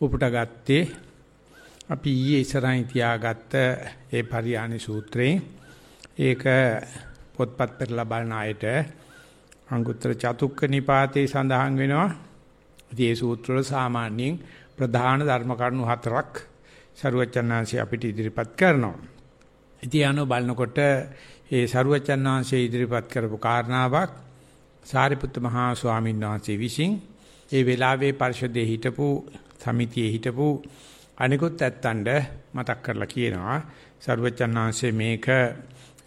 උපුට ගත්තේ අපි ඊයේ ඉස්සරහින් තියාගත්ත ඒ පරියාණි සූත්‍රේ ඒක පොත්පත් පෙරලා බලන අයට අංගුත්තර චතුක්ක නිපාතේ සඳහන් වෙනවා. ඉතින් මේ සූත්‍ර වල සාමාන්‍යයෙන් ප්‍රධාන ධර්ම කරුණු හතරක් සරුවචනාංශي අපිට ඉදිරිපත් කරනවා. ඉතින් අනෝ බලනකොට ඒ සරුවචනාංශي ඉදිරිපත් කරපු කාරණාවක් සාරිපුත්ත මහා ස්වාමීන් වහන්සේ විසින් ඒ වෙලාවේ පරිශදේ හිටපු සමිතියේ හිටපු අනිකුත් ඇත්තන්ට මතක් කරලා කියනවා සරුවචනාංශේ මේක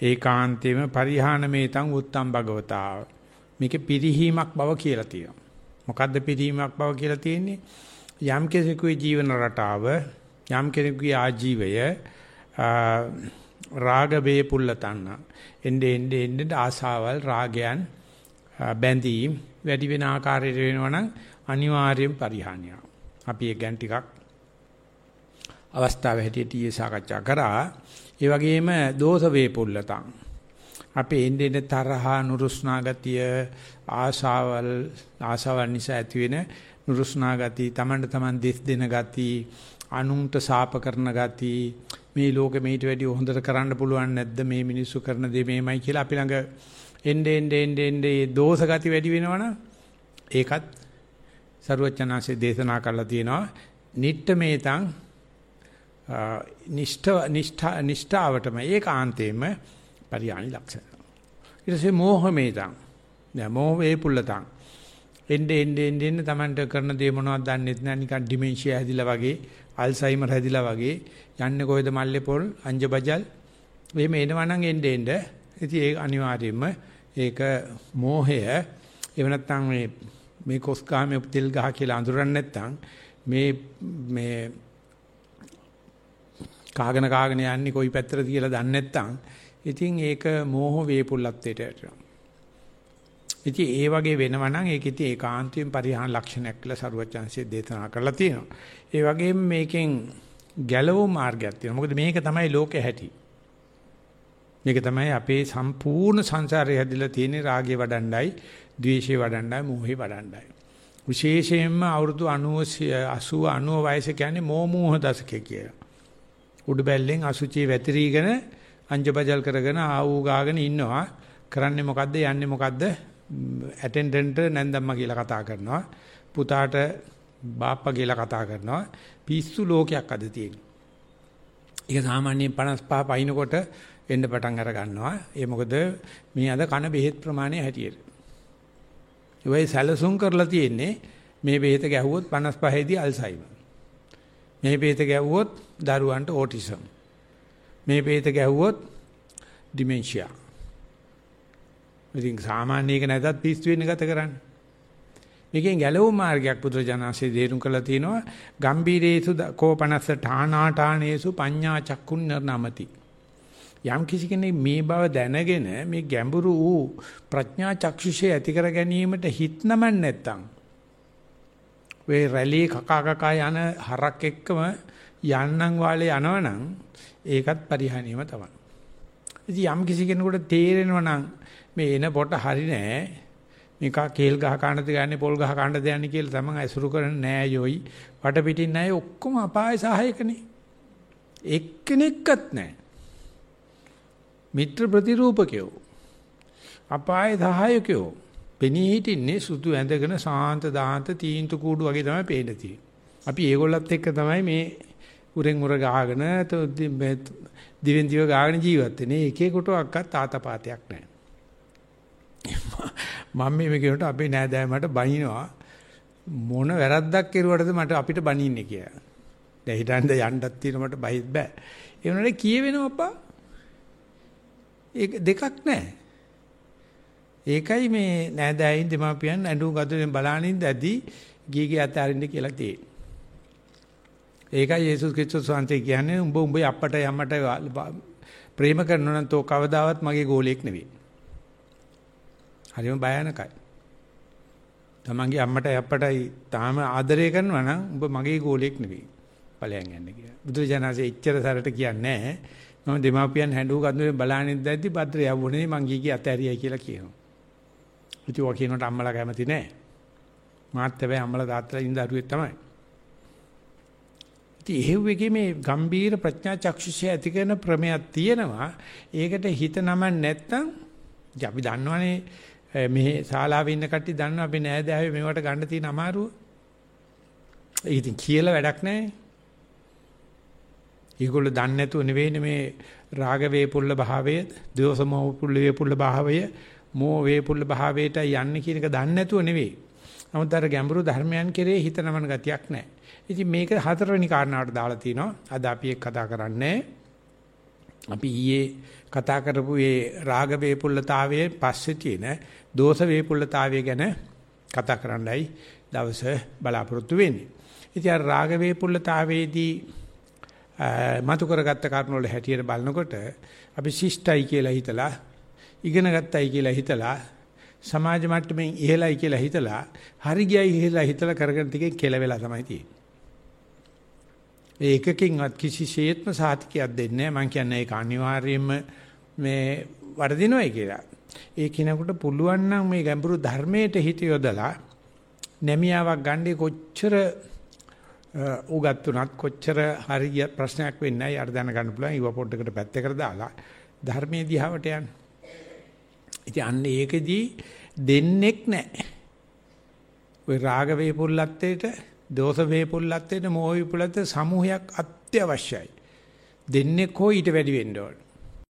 ඒකාන්තේම පරිහානමේතං උත්තම් භගවතා මේකේ පිරිහීමක් බව කියලා තියෙනවා. මොකද්ද පිරිහීමක් බව කියලා තියෙන්නේ? යම් කෙනෙකුගේ ජීවන රටාව යම් කෙනෙකුගේ ආජීවය රාග වේ පුල්ලතන්න එnde ende ende ආසාවල් රාගයන් බැඳීම් වැඩි වෙන ආකාරයට වෙනවනම් අනිවාර්යෙන් පරිහානියක්. අපි ඒ ගැන් ටිකක් අවස්ථාව හැටියට ඊයේ සාකච්ඡා කරා. ඒ වගේම දෝෂ වේපුල්ලතං. අපේ එන්නේ තරහා නුරුස්නා ගතිය ආශාවල් ආශාවන් නිසා ඇතිවෙන නුරුස්නා ගතිය, තමන්ට තමන් දෙස් දෙන ගතිය, අනුන්ට සාප කරන ගතිය, මේ ලෝකෙ මේට වැඩිය හොඳට කරන්න පුළුවන් නැද්ද මේ මිනිස්සු කරන දේ මේමයි කියලා අපි ළඟ එන්නේ එන්නේ එන්නේ එන්නේ දෝෂ ගති වැඩි වෙනවනම් ඒකත් සරුවචනාංශේ දේශනා කරලා තියෙනවා. නිට්ඨ මේතං නිෂ්ඨ නිෂ්ඨා නිෂ්ඨාවටම ඒකාන්තේම පරියාණි ලක්ෂණ. ඊට පස්සේ මෝහමේතං. දැන් මෝහ වේපුල්ලතං. එන්නේ එන්නේ එන්නේ තමන්ට කරන දේ මොනවද දන්නෙත් නැහැ. නිකන් ඩිමෙන්ෂියා හැදිලා වගේ අල්සයිමර් හැදිලා වගේ. යන්නේ කොහෙද මල්ලේ පොල්? අංජබජල්. එහෙම එනවා නම් එන්නේ එන්නේ ඉතින් ඒක අනිවාර්යයෙන්ම ඒක මෝහය. එහෙම නැත්නම් මේ මේ කොස් ගහමේ තෙල් ගහ කියලා අඳුරන්නේ නැත්නම් මේ මේ කාගෙන කාගෙන යන්නේ කොයි පැත්තටද කියලා දන්නේ නැත්නම් ඉතින් ඒක මෝහ වේපුල්ලත්වයට යනවා. ඉතින් ඒ වගේ වෙනවා නම් ඒක ඉතින් ඒකාන්තයෙන් පරිහාන ලක්ෂණයක් කියලා සරුවචාන්සිය දේශනා කරලා තියෙනවා. ඒ වගේම මේකෙන් ගැලවෝ මාර්ගයක් තියෙනවා. මොකද මේක තමයි ලෝකේ හැටි. මේක තමයි අපේ සම්පූර්ණ සංසාරය හැදිලා තියෙන්නේ රාගය වඩණ්ඩයි, ද්වේෂය වඩණ්ඩයි, මෝහය වඩණ්ඩයි. විශේෂයෙන්ම අවුරුදු 90 80 90 වයස කියන්නේ මෝමෝහ දශකය කියලා. උඩු බැල්ලෙන් අසුචි වැතිරීගෙන අංජබජල් කරගෙන ආවූ ගාගෙන ඉන්නවා. කරන්නේ මොකද්ද යන්නේ මොකද්ද? ඇටෙන්ඩන්ට් නැන්දම්මා කියලා කතා කරනවා. පුතාට බාප්පා කියලා කතා කරනවා. පිස්සු ලෝකයක් අද තියෙනවා. ඒක සාමාන්‍යයෙන් 55 පයින්නකොට එන්න පටන් අර ගන්නවා. ඒ මොකද මේ අද කන බෙහෙත් ප්‍රමාණය හැටියට. ඒ වෙයි සැලසුම් කරලා තියෙන්නේ මේ බෙහෙත ගැහුවොත් 55 දී අල්සයිමර්. මේ බෙහෙත ගැහුවොත් දරුවන්ට ඕටිසම්. මේ බෙහෙත ගැහුවොත් ඩිමෙන්ෂියා. ඉතින් සාමාන්‍ය එක නැතත් පිස්සු වෙන්න ගත කරන්නේ. මේකෙන් ගැලවුම් මාර්ගයක් පුදුරජනanse දේරුම් කළා තියෙනවා. ගම්බීරේසු කෝපනස්ස ඨානාඨානේසු පඤ්ඤා චක්කුන් නමති. යම් කිසි කෙනෙක් මේ බව දැනගෙන මේ ගැඹුරු වූ ප්‍රඥා චක්ෂුෂය ඇති කර ගැනීමට හිත නමන් නැත්තම් වේ රැලි කකා කකා යන හරක් එක්කම යන්නම් වාලේ යනවනම් ඒකත් පරිහානියම තමයි. ඉතින් යම් කිසි කෙනෙකුට තේරෙනවා නම් මේ එන පොට හරි නෑ. මේක කේල් ගහ කන්නද ගන්නේ පොල් ගහ කන්නද යන්නේ කියලා තමයි අසුරු කරන්නේ නෑ යොයි. වටපිටින් නෑ ඔක්කොම අපාය සහායකනේ. එක්කෙනෙක්වත් නෑ. මිත්‍ර ප්‍රතිරූපකයෝ අපාය සහායකයෝ පෙනී හිටින්නේ සුදු ඇඳගෙන සාන්ත දාන්ත තීන්තු කූඩු වගේ තමයි පේන්න තියෙන්නේ. අපි ඒගොල්ලත් එක්ක තමයි මේ උරෙන් උර ගාගෙන දිවෙන් දිව ගාගෙන ජීවත් වෙන්නේ. එකෙකුටවත් තාතපාතයක් නැහැ. මම මේ කියනකොට අපේ නෑදෑයමට බනිනවා මොන වැරද්දක් කෙරුවටද මට අපිට බනින්නේ කියලා. දැන් හිතන්න යන්නත් තියෙන මට බයිත් බෑ. ඒ වුණාට කියවෙනවා අප්පා. ඒක දෙකක් නැහැ. ඒකයි මේ නෑදෑයින් දෙමාපියන් ඇඬු ගදුරෙන් බලානින්ද ඇදී ගීගේ අතරින්ද කියලා තියෙන්නේ. ඒකයි යේසුස් ක්‍රිස්තුස් වහන්සේ කියන්නේ උඹ උඹේ අප්පට යම්මට ප්‍රේම කරනවා නම් තෝ කවදාවත් මගේ ගෝලියෙක් නෙවෙයි. හරිම භයානකයි. තමන්ගේ අම්මට අප්පටයි තාම ආදරය කරනවා නම් උඹ මගේ ගෝලියෙක් නෙවෙයි. ඵලයන් යන්නේ කියලා. බුදුරජාණන්සේ එච්චර සරට කියන්නේ නැහැ. මම දෙමාපියන් හැඬු ගඳුරෙන් බලානින් දැද්දි භද්‍ර යවුනේ මං ගීගේ අතෑරියයි කියලා කියනවා. ඉතින් ඔය කියනකොට අම්මලා කැමති නැහැ. මාත් හැබැයි අම්මලා තාත්තලා ඉඳ දරුවෙක් තමයි. ඉතින් එහෙව්වෙකේ මේ ගම්බීර ප්‍රඥා චක්ෂුෂය ඇති කරන ප්‍රමයක් තියෙනවා. ඒකට හිත නමන් නැත්තම් අපි දන්නවනේ මේ ශාලාවේ ඉන්න කට්ටිය දන්නවා අපි නෑදෑයෝ මේවට ගන්න තියෙන අමාරුව. ඒක ඉතින් කියලා වැඩක් නැහැ. ඒගොල්ලෝ දන්නේ නැතුව නෙවෙයිනේ මේ රාග වේපුල්ල භාවය, දෝෂ මොහ පුල්ල වේපුල්ල භාවය, මෝහ වේපුල්ල භාවයට යන්නේ කියන එක දන්නේ නැතුව නෙවෙයි. නමුත් අර ගැඹුරු ධර්මයන් කෙරේ හිත නමන ගතියක් නැහැ. ඉතින් මේක හතරවෙනි කාරණාවට දාලා තිනවා. අද අපි එක් කතා කරන්නේ අපි ඊයේ කතා කරපු මේ රාග වේපුල්ලතාවයේ පස්සේ තියෙන දෝෂ වේපුල්ලතාවය ගැන කතා කරන්නයි දවස බලාපොරොත්තු වෙන්නේ. ඉතින් අර රාග වේපුල්ලතාවයේදී මතු කරගත්ත කරුණු වල හැටියට බලනකොට අපි ශිෂ්ටයි කියලා හිතලා ඉගෙන ගත්තයි කියලා හිතලා සමාජ මට්ටමින් ඉහළයි කියලා හිතලා හරි ගියයි ඉහළයි හිතලා කරගෙන ටිකේ කෙලවෙලා තමයි තියෙන්නේ. ඒ එකකින්වත් කිසිසේත්ම සාතිකයක් දෙන්නේ නැහැ. මම කියන්නේ ඒක අනිවාර්යයෙන්ම මේ වර්ධිනවයි කියලා. ඒ කිනකට පුළුවන් නම් මේ ගැඹුරු ධර්මයට හිත යොදලා නැමියාවක් ගන්නේ කොච්චර උගත් උනත් කොච්චර හරිය ප්‍රශ්නයක් වෙන්නේ නැහැ. යාර දැනගන්න පුළුවන්. ඊව පොඩ්ඩකට පැත්තකට දාලා ධර්මයේ දිහාවට යන්න. ඉතින් අන්න ඒකෙදී දෙන්නෙක් නැහැ. ওই රාග වේපුල්ලත්තේට, දෝෂ වේපුල්ලත්තේට, මෝහ වේපුල්ලත්තේ සමූහයක් අත්‍යවශ්‍යයි. දෙන්නෙක් හෝ ඊට වැඩි වෙන්න ඕන.